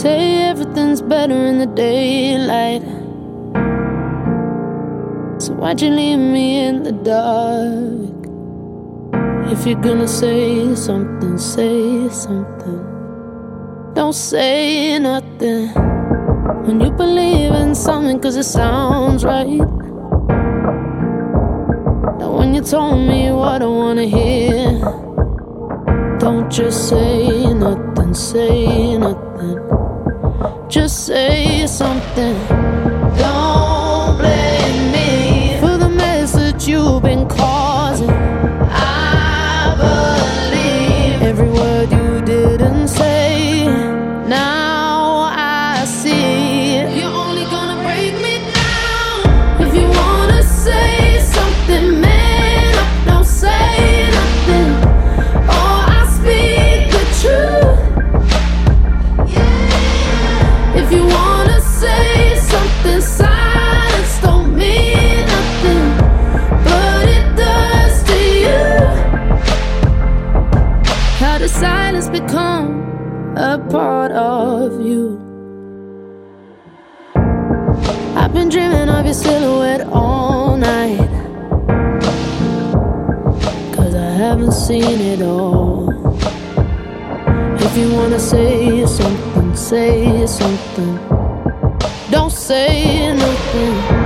say everything's better in the daylight. So why'd you leave me in the dark? If you're gonna say something, say something. Don't say nothing. When you believe in something, cause it sounds right. Now, when you told me what I wanna hear, don't just say nothing, say nothing. Just say something. Part of you? I've been dreaming of your silhouette all night. Cause I haven't seen it all. If you wanna say something, say something. Don't say nothing.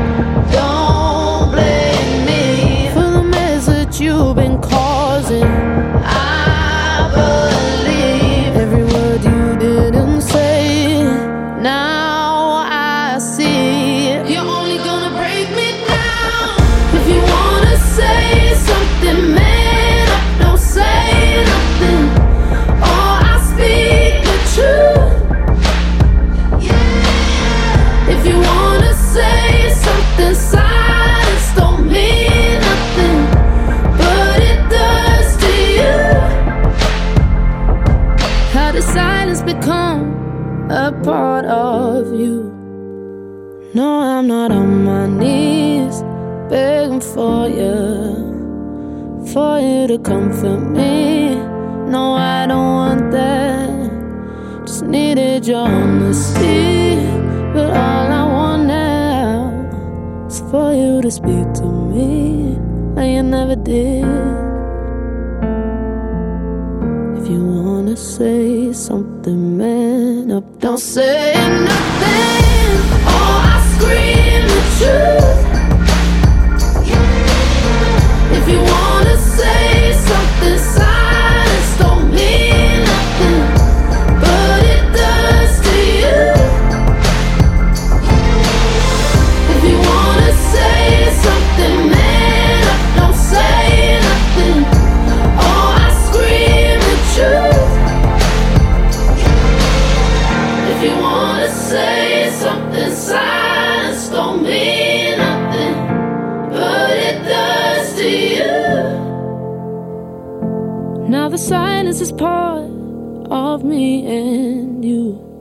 You? No, I'm not on my knees begging for you, for you to comfort me. No, I don't want that. Just needed your honesty. But all I want now is for you to speak to me like you never did. Say something, man up, don't say nothing. Oh, I scream the truth. silence is part of me and you.